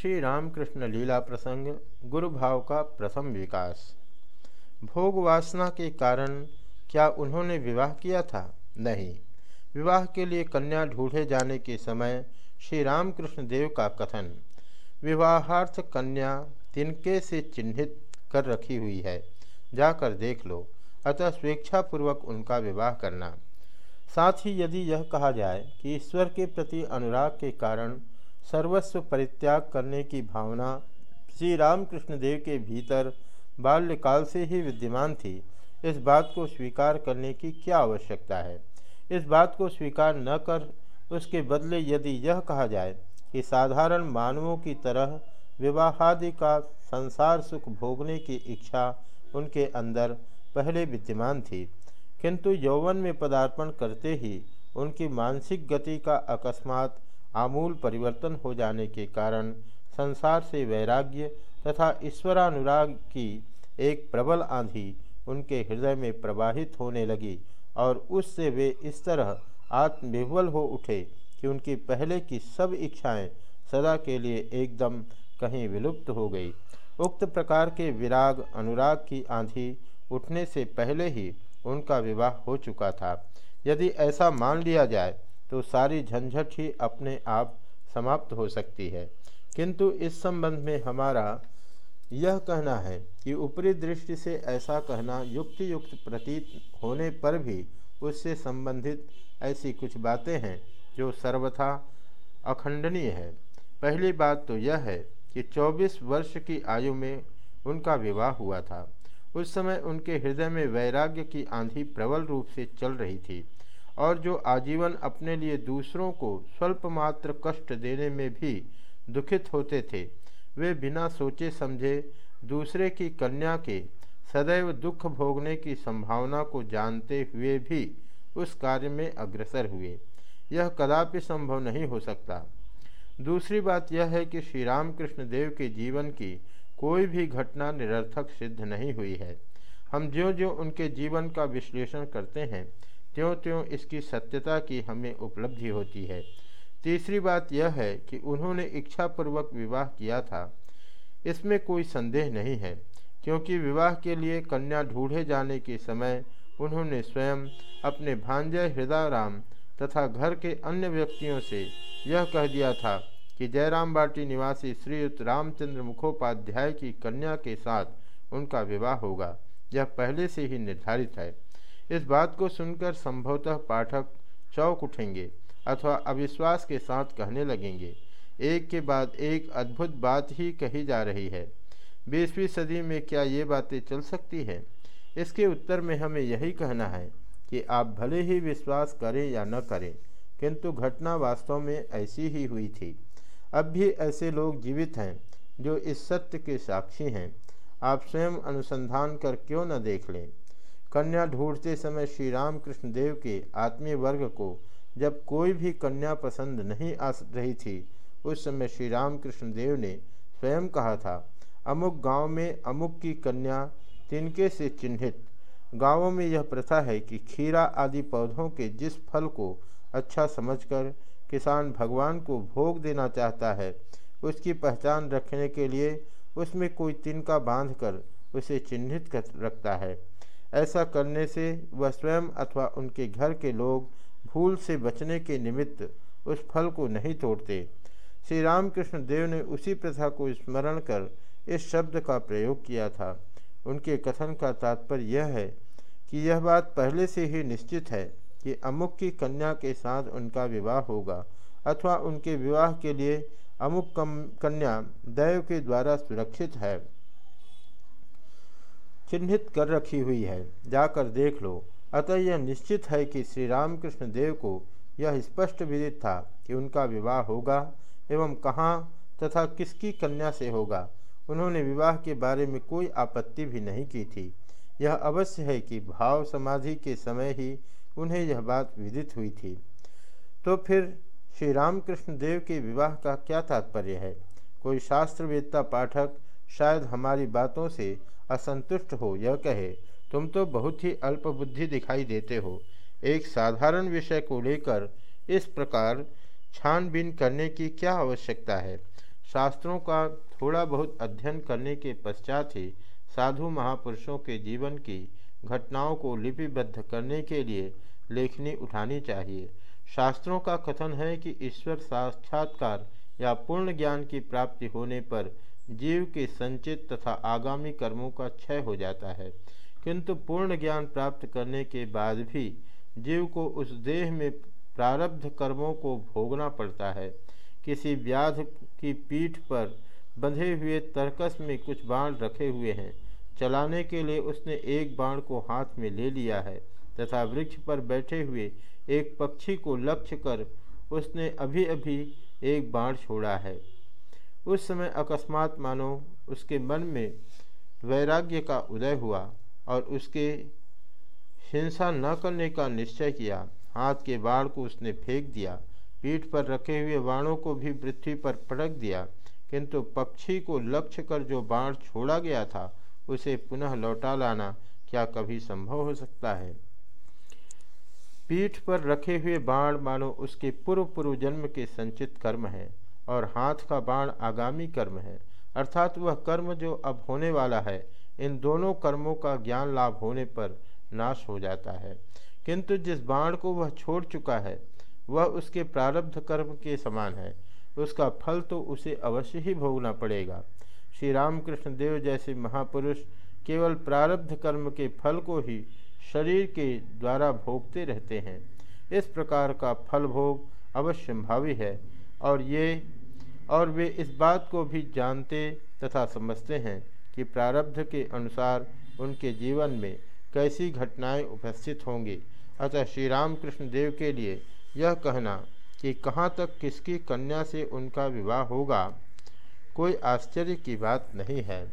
श्री रामकृष्ण लीला प्रसंग गुरु भाव का प्रथम विकास। भोग वासना के कारण क्या उन्होंने विवाह किया था? नहीं। विवाह के लिए कन्या ढूंढे जाने के समय श्री रामकृष्ण देव का कथन, विवाहार्थ कन्या तिनके से चिन्हित कर रखी हुई है। जाकर देख लो, अतः स्वेच्छापूर्वक उनका विवाह करना। साथ ही यदि यह कहा जाए कि ईश्वर के प्रति अनुराग के कारण सर्वस्व परित्याग करने की भावना श्री रामकृष्ण देव के भीतर बाल्यकाल से ही विद्यमान थी। इस बात को स्वीकार करने की क्या आवश्यकता है? इस बात को स्वीकार न कर उसके बदले यदि यह कहा जाए कि साधारण मानवों की तरह विवाहादि का संसार सुख भोगने की इच्छा उनके अंदर पहले विद्यमान थी, किंतु यौवन में पदार्पण करते ही उनकी मानसिक गति का अकस्मात आमूल परिवर्तन हो जाने के कारण संसार से वैराग्य तथा ईश्वरानुराग की एक प्रबल आंधी उनके हृदय में प्रवाहित होने लगी और उससे वे इस तरह आत्मविह्वल हो उठे कि उनकी पहले की सब इच्छाएँ सदा के लिए एकदम कहीं विलुप्त हो गई। उक्त प्रकार के विराग, अनुराग की आंधी उठने से पहले ही उनका विवाह हो चुका था। यदि ऐसा मान लिया जाए तो सारी झंझट ही अपने आप समाप्त हो सकती है। किंतु इस संबंध में हमारा यह कहना है कि ऊपरी दृष्टि से ऐसा कहना युक्त युक्त प्रतीत होने पर भी उससे संबंधित ऐसी कुछ बातें हैं जो सर्वथा अखंडनीय है। पहली बात तो यह है कि 24 वर्ष की आयु में उनका विवाह हुआ था। उस समय उनके हृदय में वैराग्य की आंधी प्रबल रूप से चल रही थी। और जो आजीवन अपने लिए दूसरों को स्वल्प मात्र कष्ट देने में भी दुखित होते थे, वे बिना सोचे समझे दूसरे की कन्या के सदैव दुख भोगने की संभावना को जानते हुए भी उस कार्य में अग्रसर हुए। यह कदापि संभव नहीं हो सकता। दूसरी बात यह है कि श्री रामकृष्ण देव के जीवन की कोई भी घटना निरर्थक सिद्ध नहीं हुई है। हम ज्यो ज्यो उनके जीवन का विश्लेषण करते हैं त्यों त्यों इसकी सत्यता की हमें उपलब्धि होती है? तीसरी बात यह है कि उन्होंने इच्छापूर्वक विवाह किया था। इसमें कोई संदेह नहीं है, क्योंकि विवाह के लिए कन्या ढूंढे जाने के समय उन्होंने स्वयं अपने भांजय हृदयराम तथा घर के अन्य व्यक्तियों से यह कह दिया था कि जयराम बाटी निवासी श्रीयुक्त रामचंद्र मुखोपाध्याय की कन्या के साथ उनका विवाह होगा। यह पहले से ही निर्धारित है। इस बात को सुनकर संभवतः पाठक चौक उठेंगे अथवा अविश्वास के साथ कहने लगेंगे। एक के बाद एक अद्भुत बात ही कही जा रही है। बीसवीं सदी में क्या ये बातें चल सकती है? इसके उत्तर में हमें यही कहना है कि आप भले ही विश्वास करें या न करें, किंतु घटना वास्तव में ऐसी ही हुई थी। अब भी ऐसे लोग जीवित हैं जो इस सत्य के साक्षी हैं। आप स्वयं अनुसंधान कर क्यों न देख लें? कन्या ढूंढते समय श्री रामकृष्ण देव के आत्मीय वर्ग को जब कोई भी कन्या पसंद नहीं आ रही थी, उस समय श्री रामकृष्ण देव ने स्वयं कहा था, अमुक गाँव में अमुक की कन्या तिनके से चिन्हित। गाँवों में यह प्रथा है कि खीरा आदि पौधों के जिस फल को अच्छा समझकर किसान भगवान को भोग देना चाहता है, उसकी पहचान रखने के लिए उसमें कोई तिनका बांधकर उसे चिन्हित कर रखता है। ऐसा करने से वह स्वयं अथवा उनके घर के लोग भूल से बचने के निमित्त उस फल को नहीं तोड़ते। श्री रामकृष्ण देव ने उसी प्रथा को स्मरण कर इस शब्द का प्रयोग किया था। उनके कथन का तात्पर्य यह है कि यह बात पहले से ही निश्चित है कि अमुक की कन्या के साथ उनका विवाह होगा अथवा उनके विवाह के लिए अमुक कन्या दैव के द्वारा सुरक्षित है। चिन्हित कर रखी हुई है। जाकर देख लो। अतः यह निश्चित है कि श्री रामकृष्ण देव को यह स्पष्ट विदित था कि उनका विवाह होगा एवं कहाँ तथा किसकी कन्या से होगा। उन्होंने विवाह के बारे में कोई आपत्ति भी नहीं की थी। यह अवश्य है कि भाव समाधि के समय ही उन्हें यह बात विदित हुई थी। तो फिर श्री रामकृष्ण देव के विवाह का क्या तात्पर्य है? कोई शास्त्रवेत्ता पाठक शायद हमारी बातों से असंतुष्ट हो, यह कहे, तुम तो बहुत ही अल्प बुद्धि दिखाई देते हो। एक साधारण विषय को लेकर इस प्रकार छानबीन करने की क्या आवश्यकता है? शास्त्रों का थोड़ा बहुत अध्ययन करने के पश्चात ही साधु महापुरुषों के जीवन की घटनाओं को लिपिबद्ध करने के लिए लेखनी उठानी चाहिए। शास्त्रों का कथन है कि ईश्वर साक्षात्कार या पूर्ण ज्ञान की प्राप्ति होने पर जीव के संचित तथा आगामी कर्मों का क्षय हो जाता है। किंतु पूर्ण ज्ञान प्राप्त करने के बाद भी जीव को उस देह में प्रारब्ध कर्मों को भोगना पड़ता है। किसी व्याध की पीठ पर बंधे हुए तरकस में कुछ बाण रखे हुए हैं। चलाने के लिए उसने एक बाण को हाथ में ले लिया है तथा वृक्ष पर बैठे हुए एक पक्षी को लक्ष्य कर उसने अभी अभी एक बाण छोड़ा है। उस समय अकस्मात मानो उसके मन में वैराग्य का उदय हुआ और उसके हिंसा न करने का निश्चय किया। हाथ के बाण को उसने फेंक दिया। पीठ पर रखे हुए बाणों को भी पृथ्वी पर पटक दिया। किंतु पक्षी को लक्ष्य कर जो बाण छोड़ा गया था, उसे पुनः लौटा लाना क्या कभी संभव हो सकता है? पीठ पर रखे हुए बाण मानो उसके पूर्व पूर्व जन्म के संचित कर्म है। और हाथ का बाण आगामी कर्म है। अर्थात वह कर्म जो अब होने वाला है, इन दोनों कर्मों का ज्ञान लाभ होने पर नाश हो जाता है। किंतु जिस बाण को वह छोड़ चुका है, वह उसके प्रारब्ध कर्म के समान है। उसका फल तो उसे अवश्य ही भोगना पड़ेगा। श्री रामकृष्ण देव जैसे महापुरुष केवल प्रारब्ध कर्म के फल को ही शरीर के द्वारा भोगते रहते हैं। इस प्रकार का फल भोग अवश्यंभावी है। और ये, और वे इस बात को भी जानते तथा समझते हैं कि प्रारब्ध के अनुसार उनके जीवन में कैसी घटनाएँ उपस्थित होंगी। अतः श्री रामकृष्ण देव के लिए यह कहना कि कहाँ तक किसकी कन्या से उनका विवाह होगा, कोई आश्चर्य की बात नहीं है।